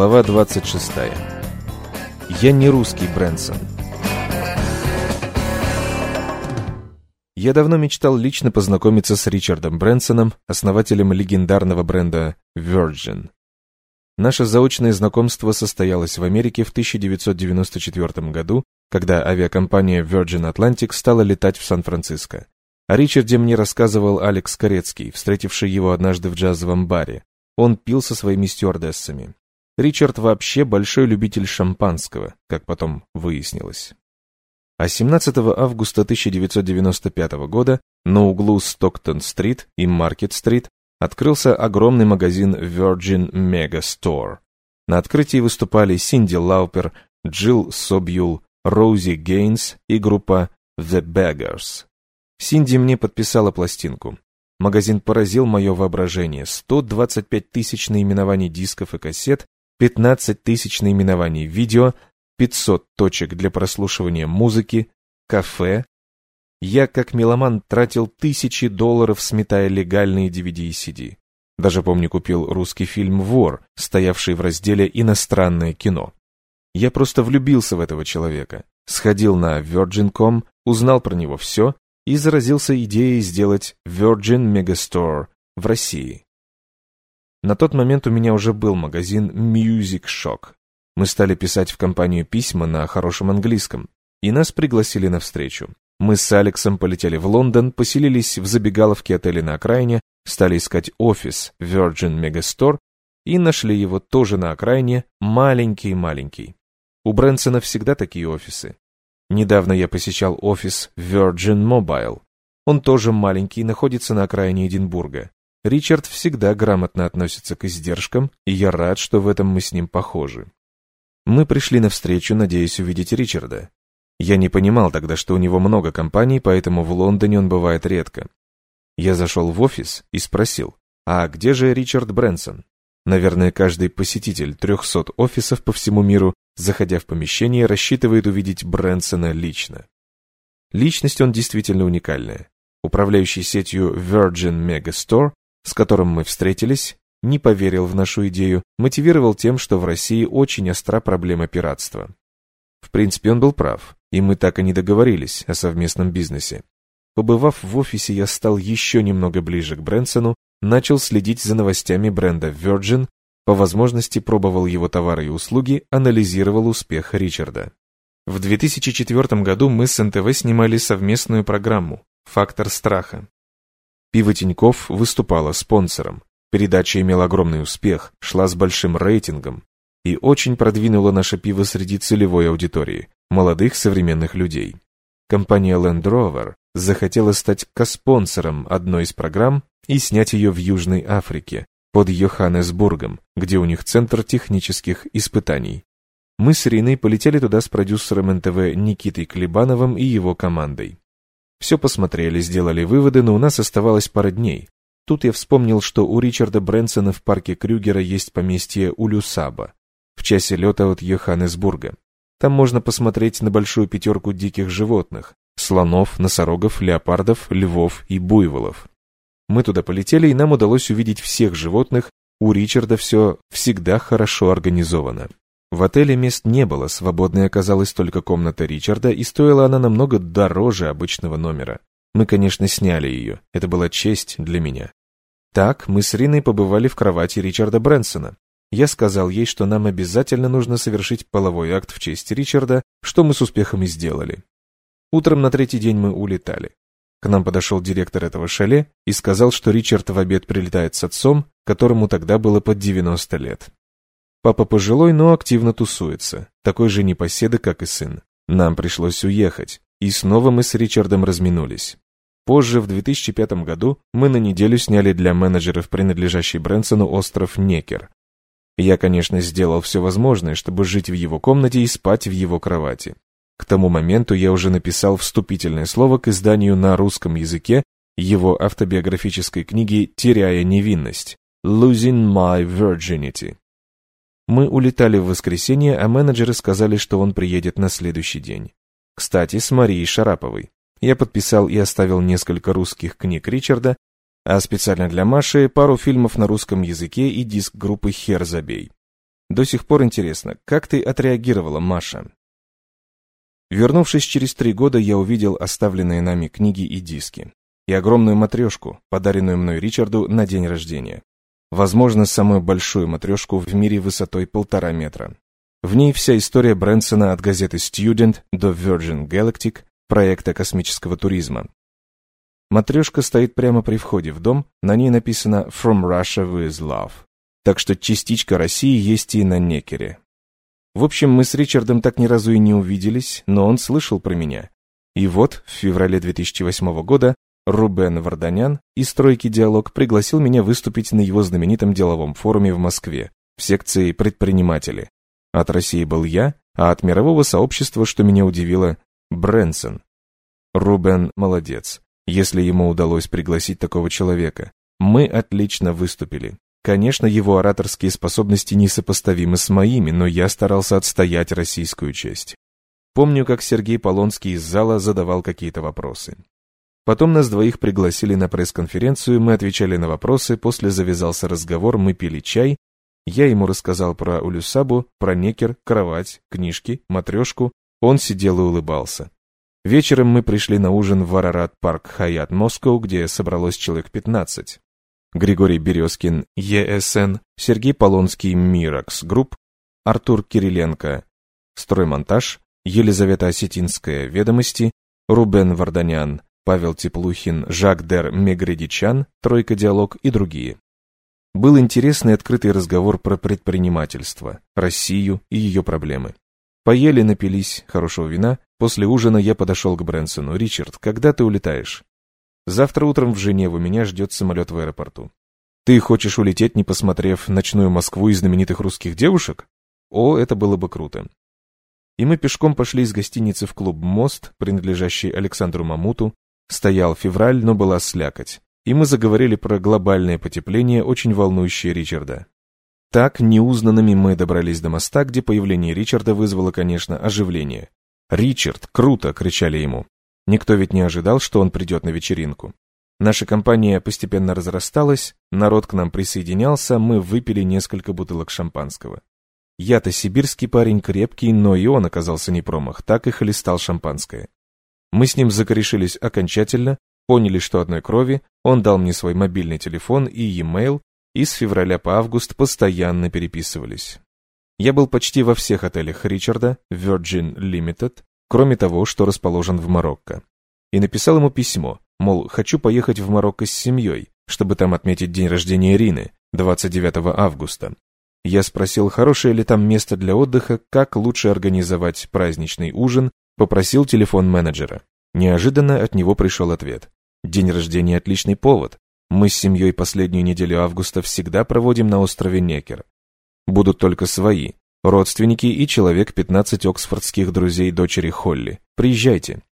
Глава 26. Я не русский Брэнсон. Я давно мечтал лично познакомиться с Ричардом Брэнсоном, основателем легендарного бренда Virgin. Наше заочное знакомство состоялось в Америке в 1994 году, когда авиакомпания Virgin Atlantic стала летать в Сан-Франциско. О Ричарде мне рассказывал Алекс Корецкий, встретивший его однажды в джазовом баре. Он пил со своими стюардессами. Ричард вообще большой любитель шампанского, как потом выяснилось. А 17 августа 1995 года на углу Стоктон-стрит и Маркет-стрит открылся огромный магазин Virgin Mega Store. На открытии выступали Синди Лаупер, Джилл Собьюл, Роузи Гейнс и группа The Beggars. Синди мне подписала пластинку. Магазин поразил мое воображение. 125 тысяч наименований дисков и кассет 15 тысяч наименований видео, 500 точек для прослушивания музыки, кафе. Я, как меломан, тратил тысячи долларов, сметая легальные DVD и CD. Даже, помню, купил русский фильм «Вор», стоявший в разделе «Иностранное кино». Я просто влюбился в этого человека. Сходил на Virgin.com, узнал про него все и заразился идеей сделать Virgin Megastore в России. На тот момент у меня уже был магазин Music Shock. Мы стали писать в компанию письма на хорошем английском, и нас пригласили на встречу. Мы с Алексом полетели в Лондон, поселились в забегаловке отеля на окраине, стали искать офис Virgin Megastore и нашли его тоже на окраине, маленький-маленький. У Брэнсона всегда такие офисы. Недавно я посещал офис Virgin Mobile. Он тоже маленький, находится на окраине Эдинбурга. Ричард всегда грамотно относится к издержкам, и я рад, что в этом мы с ним похожи. Мы пришли навстречу, надеясь увидеть Ричарда. Я не понимал тогда, что у него много компаний, поэтому в Лондоне он бывает редко. Я зашел в офис и спросил, а где же Ричард Брэнсон? Наверное, каждый посетитель 300 офисов по всему миру, заходя в помещение, рассчитывает увидеть Брэнсона лично. Личность он действительно уникальная. Управляющий сетью Virgin Megastore с которым мы встретились, не поверил в нашу идею, мотивировал тем, что в России очень остра проблема пиратства. В принципе, он был прав, и мы так и не договорились о совместном бизнесе. Побывав в офисе, я стал еще немного ближе к Брэнсону, начал следить за новостями бренда Virgin, по возможности пробовал его товары и услуги, анализировал успех Ричарда. В 2004 году мы с НТВ снимали совместную программу «Фактор страха», Пиво Тиньков выступало спонсором. Передача имела огромный успех, шла с большим рейтингом и очень продвинула наше пиво среди целевой аудитории – молодых современных людей. Компания Land Rover захотела стать коспонсором одной из программ и снять ее в Южной Африке, под Йоханнесбургом, где у них центр технических испытаний. Мы с Ириной полетели туда с продюсером НТВ Никитой Клебановым и его командой. Все посмотрели, сделали выводы, но у нас оставалось пара дней. Тут я вспомнил, что у Ричарда Брэнсона в парке Крюгера есть поместье Улюсаба, в часе лета от Йоханнесбурга. Там можно посмотреть на большую пятерку диких животных – слонов, носорогов, леопардов, львов и буйволов. Мы туда полетели, и нам удалось увидеть всех животных, у Ричарда все всегда хорошо организовано. В отеле мест не было, свободной оказалась только комната Ричарда, и стоила она намного дороже обычного номера. Мы, конечно, сняли ее, это была честь для меня. Так, мы с Риной побывали в кровати Ричарда Брэнсона. Я сказал ей, что нам обязательно нужно совершить половой акт в честь Ричарда, что мы с успехом и сделали. Утром на третий день мы улетали. К нам подошел директор этого шале и сказал, что Ричард в обед прилетает с отцом, которому тогда было под 90 лет. Папа пожилой, но активно тусуется, такой же непоседа, как и сын. Нам пришлось уехать, и снова мы с Ричардом разминулись. Позже, в 2005 году, мы на неделю сняли для менеджеров, принадлежащий Брэнсону, остров Некер. Я, конечно, сделал все возможное, чтобы жить в его комнате и спать в его кровати. К тому моменту я уже написал вступительное слово к изданию на русском языке его автобиографической книги «Теряя невинность» «Losing My Virginity». Мы улетали в воскресенье, а менеджеры сказали, что он приедет на следующий день. Кстати, с Марией Шараповой. Я подписал и оставил несколько русских книг Ричарда, а специально для Маши пару фильмов на русском языке и диск группы «Хер забей». До сих пор интересно, как ты отреагировала, Маша? Вернувшись через три года, я увидел оставленные нами книги и диски. И огромную матрешку, подаренную мной Ричарду на день рождения. Возможно, самую большую матрешку в мире высотой полтора метра. В ней вся история Брэнсона от газеты Student до Virgin Galactic, проекта космического туризма. Матрешка стоит прямо при входе в дом, на ней написано «From Russia with Love». Так что частичка России есть и на Некере. В общем, мы с Ричардом так ни разу и не увиделись, но он слышал про меня. И вот, в феврале 2008 года, Рубен Варданян из «Стройки Диалог» пригласил меня выступить на его знаменитом деловом форуме в Москве, в секции «Предприниматели». От России был я, а от мирового сообщества, что меня удивило, Брэнсон. Рубен молодец, если ему удалось пригласить такого человека. Мы отлично выступили. Конечно, его ораторские способности несопоставимы с моими, но я старался отстоять российскую честь. Помню, как Сергей Полонский из зала задавал какие-то вопросы. Потом нас двоих пригласили на пресс-конференцию, мы отвечали на вопросы, после завязался разговор, мы пили чай. Я ему рассказал про Улюсабу, про Некер, кровать, книжки, матрешку. Он сидел и улыбался. Вечером мы пришли на ужин в Арарат парк Хаят Москва, где собралось человек 15. Григорий Березкин, ЕСН, Сергей Полонский, Миракс Групп, Артур Кириленко, Строймонтаж, Елизавета Осетинская, Ведомости, Рубен Варданян, Павел Теплухин, Жак Дер Мегредичан, Тройка Диалог и другие. Был интересный открытый разговор про предпринимательство, Россию и ее проблемы. Поели, напились хорошего вина. После ужина я подошел к Брэнсону. «Ричард, когда ты улетаешь?» Завтра утром в Женеву меня ждет самолет в аэропорту. Ты хочешь улететь, не посмотрев ночную Москву и знаменитых русских девушек? О, это было бы круто. И мы пешком пошли из гостиницы в клуб «Мост», принадлежащий Александру Мамуту. Стоял февраль, но была слякоть. И мы заговорили про глобальное потепление, очень волнующее Ричарда. Так, неузнанными мы добрались до моста, где появление Ричарда вызвало, конечно, оживление. «Ричард, круто!» — кричали ему. Никто ведь не ожидал, что он придет на вечеринку. Наша компания постепенно разрасталась, народ к нам присоединялся, мы выпили несколько бутылок шампанского. Я-то сибирский парень крепкий, но и он оказался не промах, так и хлестал шампанское. Мы с ним закорешились окончательно, поняли, что одной крови, он дал мне свой мобильный телефон и e-mail, и с февраля по август постоянно переписывались. Я был почти во всех отелях Ричарда, Virgin Limited, кроме того, что расположен в Марокко. И написал ему письмо, мол, хочу поехать в Марокко с семьей, чтобы там отметить день рождения Ирины, 29 августа. Я спросил, хорошее ли там место для отдыха, как лучше организовать праздничный ужин, попросил телефон менеджера. Неожиданно от него пришел ответ. День рождения – отличный повод. Мы с семьей последнюю неделю августа всегда проводим на острове Некер. Будут только свои, Родственники и человек 15 оксфордских друзей дочери Холли. Приезжайте.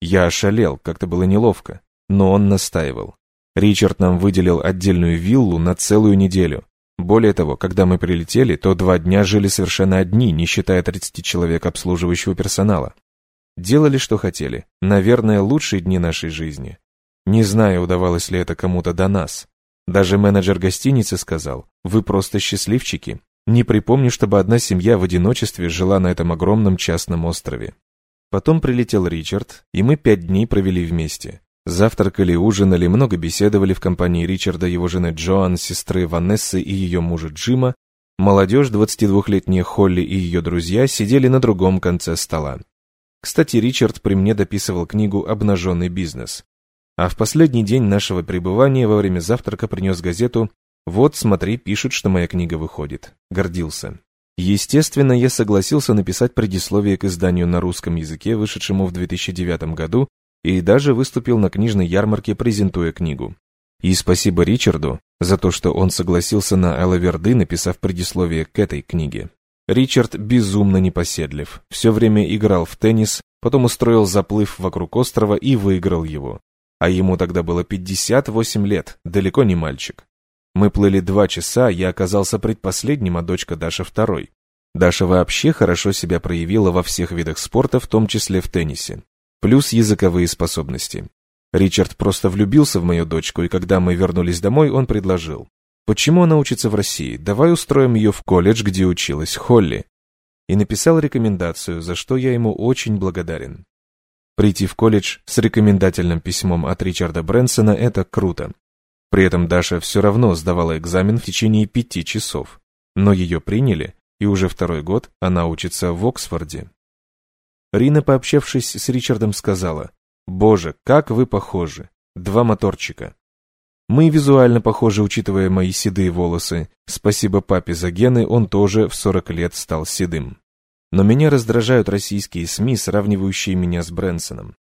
Я ошалел, как-то было неловко, но он настаивал. Ричард нам выделил отдельную виллу на целую неделю. Более того, когда мы прилетели, то два дня жили совершенно одни, не считая 30 человек обслуживающего персонала. Делали, что хотели. Наверное, лучшие дни нашей жизни. Не знаю, удавалось ли это кому-то до нас. Даже менеджер гостиницы сказал, вы просто счастливчики, не припомню, чтобы одна семья в одиночестве жила на этом огромном частном острове. Потом прилетел Ричард, и мы пять дней провели вместе. Завтракали, ужинали, много беседовали в компании Ричарда, его жены Джоан, сестры Ванессы и ее мужа Джима. Молодежь, 22-летняя Холли и ее друзья, сидели на другом конце стола. Кстати, Ричард при мне дописывал книгу «Обнаженный бизнес». А в последний день нашего пребывания во время завтрака принес газету вот, смотри, пишут, что моя книга выходит. Гордился. Естественно, я согласился написать предисловие к изданию на русском языке, вышедшему в 2009 году, и даже выступил на книжной ярмарке, презентуя книгу. И спасибо Ричарду за то, что он согласился на Элаверды, написав предисловие к этой книге. Ричард безумно непоседлив, все время играл в теннис, потом устроил заплыв вокруг острова и выиграл его. А ему тогда было 58 лет, далеко не мальчик. Мы плыли два часа, я оказался предпоследним, а дочка Даша второй. Даша вообще хорошо себя проявила во всех видах спорта, в том числе в теннисе. Плюс языковые способности. Ричард просто влюбился в мою дочку, и когда мы вернулись домой, он предложил. Почему она учится в России? Давай устроим ее в колледж, где училась Холли. И написал рекомендацию, за что я ему очень благодарен. Прийти в колледж с рекомендательным письмом от Ричарда Брэнсона – это круто. При этом Даша все равно сдавала экзамен в течение пяти часов. Но ее приняли, и уже второй год она учится в Оксфорде. Рина, пообщавшись с Ричардом, сказала, «Боже, как вы похожи! Два моторчика!» Мы визуально похожи, учитывая мои седые волосы. Спасибо папе за гены, он тоже в 40 лет стал седым. Но меня раздражают российские СМИ, сравнивающие меня с Брэнсоном.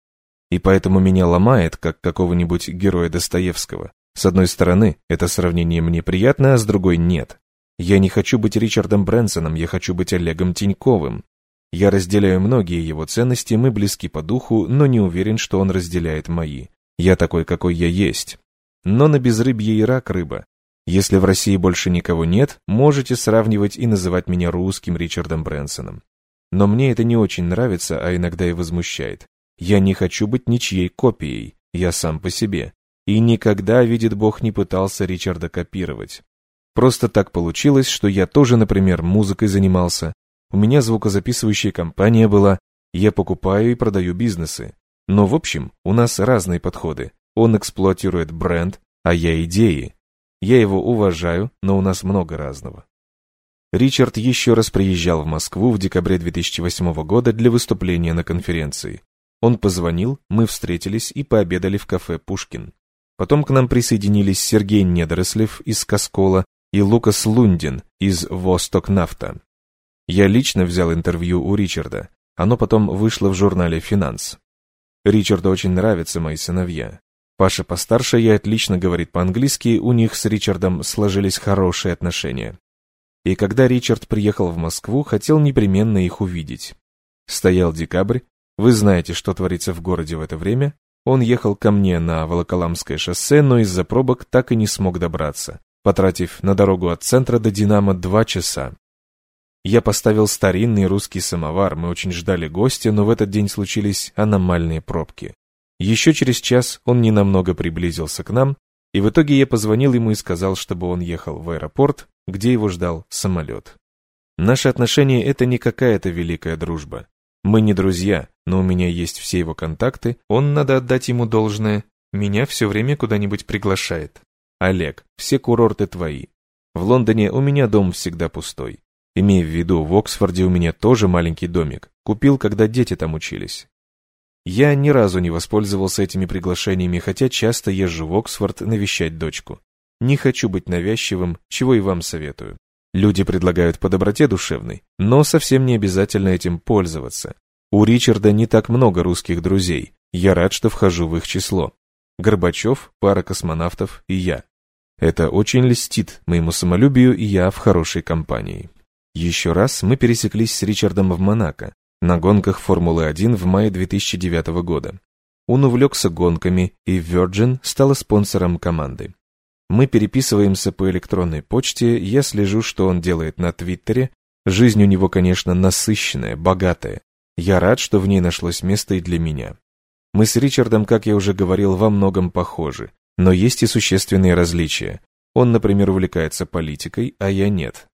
И поэтому меня ломает, как какого-нибудь героя Достоевского. С одной стороны, это сравнение мне приятно, а с другой нет. Я не хочу быть Ричардом Брэнсоном, я хочу быть Олегом Тиньковым. Я разделяю многие его ценности, мы близки по духу, но не уверен, что он разделяет мои. Я такой, какой я есть. Но на безрыбье и рак рыба. Если в России больше никого нет, можете сравнивать и называть меня русским Ричардом Брэнсоном. Но мне это не очень нравится, а иногда и возмущает. Я не хочу быть ничьей копией, я сам по себе. И никогда, видит Бог, не пытался Ричарда копировать. Просто так получилось, что я тоже, например, музыкой занимался. У меня звукозаписывающая компания была, я покупаю и продаю бизнесы. Но в общем, у нас разные подходы. Он эксплуатирует бренд, а я идеи. Я его уважаю, но у нас много разного. Ричард еще раз приезжал в Москву в декабре 2008 года для выступления на конференции. Он позвонил, мы встретились и пообедали в кафе «Пушкин». Потом к нам присоединились Сергей Недорослев из Каскола и Лукас Лундин из Восток Нафта. Я лично взял интервью у Ричарда. Оно потом вышло в журнале «Финанс». Ричарду очень нравятся мои сыновья. Паша постарше и отлично говорит по-английски, у них с Ричардом сложились хорошие отношения. И когда Ричард приехал в Москву, хотел непременно их увидеть. Стоял декабрь, вы знаете, что творится в городе в это время, он ехал ко мне на Волоколамское шоссе, но из-за пробок так и не смог добраться, потратив на дорогу от центра до Динамо два часа. Я поставил старинный русский самовар, мы очень ждали гостя, но в этот день случились аномальные пробки. Еще через час он ненамного приблизился к нам, и в итоге я позвонил ему и сказал, чтобы он ехал в аэропорт, где его ждал самолет. Наши отношения — это не какая-то великая дружба. Мы не друзья, но у меня есть все его контакты, он, надо отдать ему должное, меня все время куда-нибудь приглашает. Олег, все курорты твои. В Лондоне у меня дом всегда пустой. Имея в виду, в Оксфорде у меня тоже маленький домик. Купил, когда дети там учились. Я ни разу не воспользовался этими приглашениями, хотя часто езжу в Оксфорд навещать дочку. Не хочу быть навязчивым, чего и вам советую. Люди предлагают по доброте душевной, но совсем не обязательно этим пользоваться. У Ричарда не так много русских друзей, я рад, что вхожу в их число. Горбачев, пара космонавтов и я. Это очень льстит моему самолюбию, и я в хорошей компании. Еще раз мы пересеклись с Ричардом в Монако, на гонках Формулы-1 в мае 2009 года. Он увлекся гонками, и Virgin стала спонсором команды. Мы переписываемся по электронной почте, я слежу, что он делает на Твиттере. Жизнь у него, конечно, насыщенная, богатая. Я рад, что в ней нашлось место и для меня. Мы с Ричардом, как я уже говорил, во многом похожи, но есть и существенные различия. Он, например, увлекается политикой, а я нет.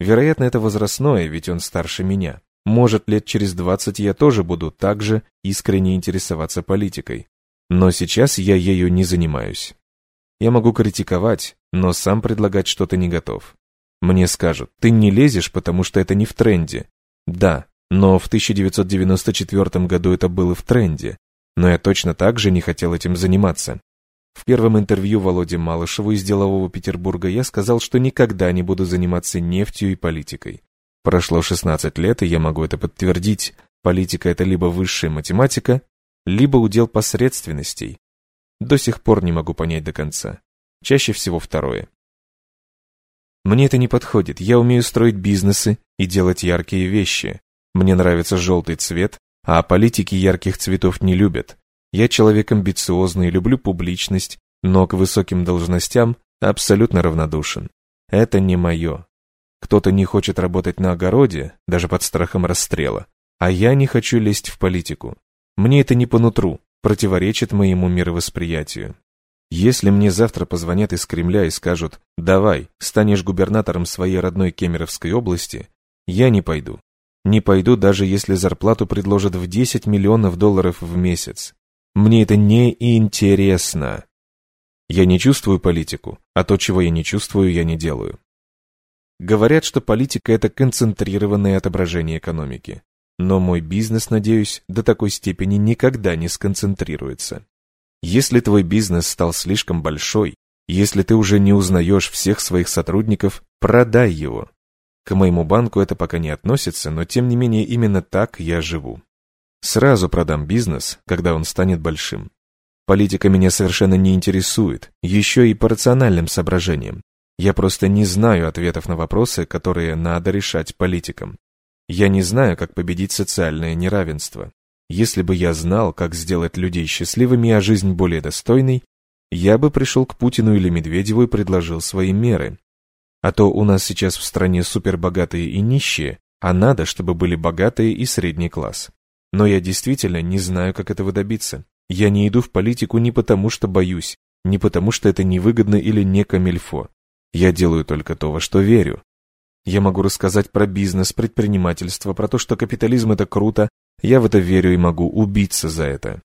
Вероятно, это возрастное, ведь он старше меня. Может, лет через двадцать я тоже буду так же искренне интересоваться политикой. Но сейчас я ею не занимаюсь. Я могу критиковать, но сам предлагать что-то не готов. Мне скажут, ты не лезешь, потому что это не в тренде. Да, но в 1994 году это было в тренде. Но я точно так же не хотел этим заниматься. В первом интервью Володе Малышеву из делового Петербурга я сказал, что никогда не буду заниматься нефтью и политикой. Прошло 16 лет, и я могу это подтвердить. Политика – это либо высшая математика, либо удел посредственностей, до сих пор не могу понять до конца. Чаще всего второе. Мне это не подходит. Я умею строить бизнесы и делать яркие вещи. Мне нравится желтый цвет, а политики ярких цветов не любят. Я человек амбициозный, люблю публичность, но к высоким должностям абсолютно равнодушен. Это не мое. Кто-то не хочет работать на огороде, даже под страхом расстрела, а я не хочу лезть в политику. Мне это не по нутру, противоречит моему мировосприятию. Если мне завтра позвонят из Кремля и скажут «давай, станешь губернатором своей родной Кемеровской области», я не пойду. Не пойду, даже если зарплату предложат в 10 миллионов долларов в месяц. Мне это не интересно. Я не чувствую политику, а то, чего я не чувствую, я не делаю. Говорят, что политика – это концентрированное отображение экономики. Но мой бизнес, надеюсь, до такой степени никогда не сконцентрируется. Если твой бизнес стал слишком большой, если ты уже не узнаешь всех своих сотрудников, продай его. К моему банку это пока не относится, но тем не менее именно так я живу. Сразу продам бизнес, когда он станет большим. Политика меня совершенно не интересует, еще и по рациональным соображениям. Я просто не знаю ответов на вопросы, которые надо решать политикам. Я не знаю, как победить социальное неравенство. Если бы я знал, как сделать людей счастливыми, а жизнь более достойной, я бы пришел к Путину или Медведеву и предложил свои меры. А то у нас сейчас в стране супербогатые и нищие, а надо, чтобы были богатые и средний класс. Но я действительно не знаю, как этого добиться. Я не иду в политику не потому, что боюсь, не потому, что это невыгодно или не камельфо. Я делаю только то, во что верю. Я могу рассказать про бизнес, предпринимательство, про то, что капитализм это круто, я в это верю и могу убиться за это.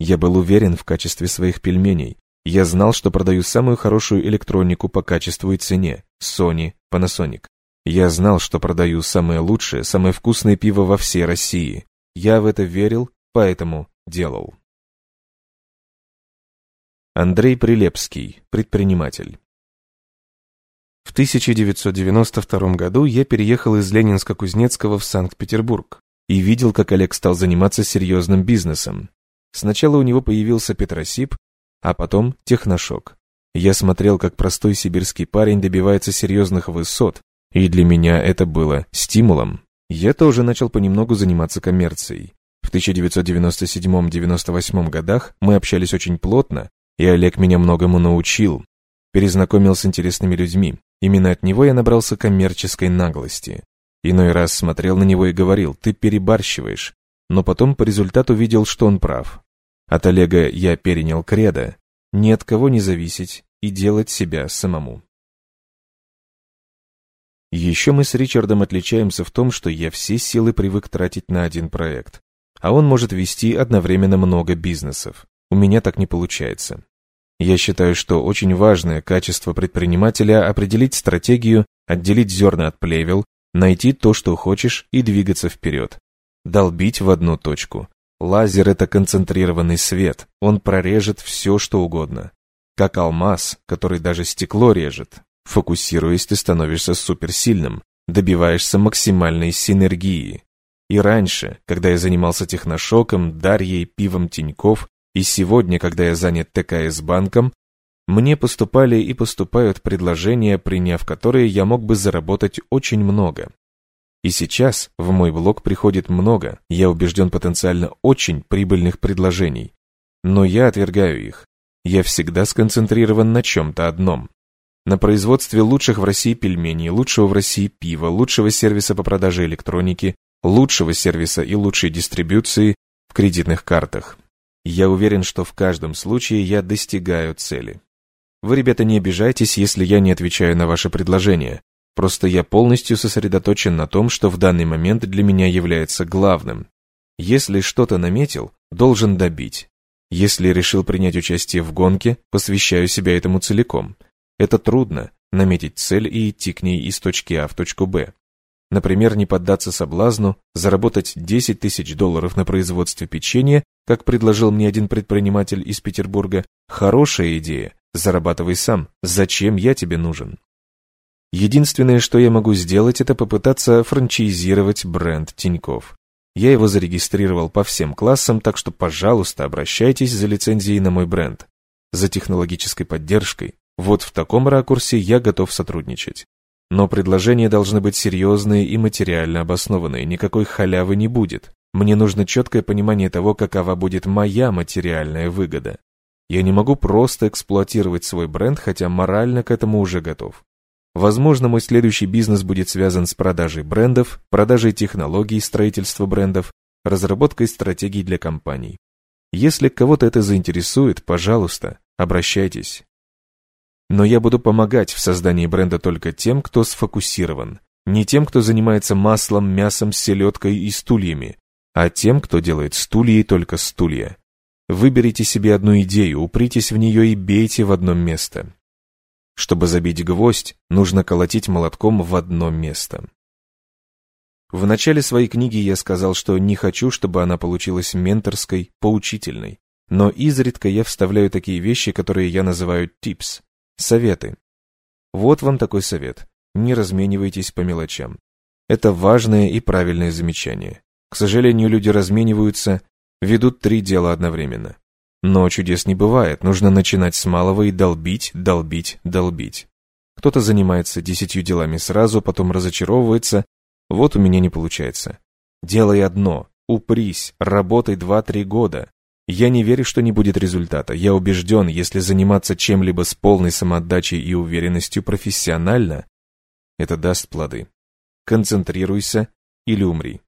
Я был уверен в качестве своих пельменей. Я знал, что продаю самую хорошую электронику по качеству и цене – Sony, Panasonic. Я знал, что продаю самое лучшее, самое вкусное пиво во всей России. Я в это верил, поэтому делал. Андрей Прилепский, предприниматель. В 1992 году я переехал из Ленинска-Кузнецкого в Санкт-Петербург и видел, как Олег стал заниматься серьезным бизнесом. Сначала у него появился Петросип, а потом Техношок. Я смотрел, как простой сибирский парень добивается серьезных высот, и для меня это было стимулом. Я тоже начал понемногу заниматься коммерцией. В 1997-98 годах мы общались очень плотно, и Олег меня многому научил. Перезнакомил с интересными людьми. Именно от него я набрался коммерческой наглости. Иной раз смотрел на него и говорил, ты перебарщиваешь, но потом по результату видел, что он прав. От Олега я перенял кредо, ни от кого не зависеть и делать себя самому. Еще мы с Ричардом отличаемся в том, что я все силы привык тратить на один проект, а он может вести одновременно много бизнесов. У меня так не получается. Я считаю, что очень важное качество предпринимателя определить стратегию, отделить зерна от плевел, найти то, что хочешь, и двигаться вперед. Долбить в одну точку. Лазер — это концентрированный свет, он прорежет все, что угодно. Как алмаз, который даже стекло режет. Фокусируясь, ты становишься суперсильным, добиваешься максимальной синергии. И раньше, когда я занимался техношоком, Дарьей, пивом Тиньков, и сегодня, когда я занят ТКС банком, мне поступали и поступают предложения, приняв которые я мог бы заработать очень много. И сейчас в мой блог приходит много, я убежден потенциально очень прибыльных предложений. Но я отвергаю их. Я всегда сконцентрирован на чем-то одном. На производстве лучших в России пельменей, лучшего в России пива, лучшего сервиса по продаже электроники, лучшего сервиса и лучшей дистрибуции в кредитных картах. Я уверен, что в каждом случае я достигаю цели. Вы, ребята, не обижайтесь, если я не отвечаю на ваше предложение. Просто я полностью сосредоточен на том, что в данный момент для меня является главным. Если что-то наметил, должен добить. Если решил принять участие в гонке, посвящаю себя этому целиком. Это трудно, наметить цель и идти к ней из точки А в точку Б. Например, не поддаться соблазну, заработать 10 тысяч долларов на производстве печенья, как предложил мне один предприниматель из Петербурга, хорошая идея, Зарабатывай сам. Зачем я тебе нужен? Единственное, что я могу сделать, это попытаться франчайзировать бренд Тиньков. Я его зарегистрировал по всем классам, так что, пожалуйста, обращайтесь за лицензией на мой бренд. За технологической поддержкой. Вот в таком ракурсе я готов сотрудничать. Но предложения должны быть серьезные и материально обоснованные, никакой халявы не будет. Мне нужно четкое понимание того, какова будет моя материальная выгода. Я не могу просто эксплуатировать свой бренд, хотя морально к этому уже готов. Возможно, мой следующий бизнес будет связан с продажей брендов, продажей технологий строительства брендов, разработкой стратегий для компаний. Если кого-то это заинтересует, пожалуйста, обращайтесь. Но я буду помогать в создании бренда только тем, кто сфокусирован, не тем, кто занимается маслом, мясом, селедкой и стульями, а тем, кто делает стулья и только стулья. Выберите себе одну идею, упритесь в нее и бейте в одно место. Чтобы забить гвоздь, нужно колотить молотком в одно место. В начале своей книги я сказал, что не хочу, чтобы она получилась менторской, поучительной. Но изредка я вставляю такие вещи, которые я называю tips, советы. Вот вам такой совет. Не разменивайтесь по мелочам. Это важное и правильное замечание. К сожалению, люди размениваются, ведут три дела одновременно. Но чудес не бывает, нужно начинать с малого и долбить, долбить, долбить. Кто-то занимается десятью делами сразу, потом разочаровывается, вот у меня не получается. Делай одно, упрись, работай два-три года. Я не верю, что не будет результата. Я убежден, если заниматься чем-либо с полной самоотдачей и уверенностью профессионально, это даст плоды. Концентрируйся или умри.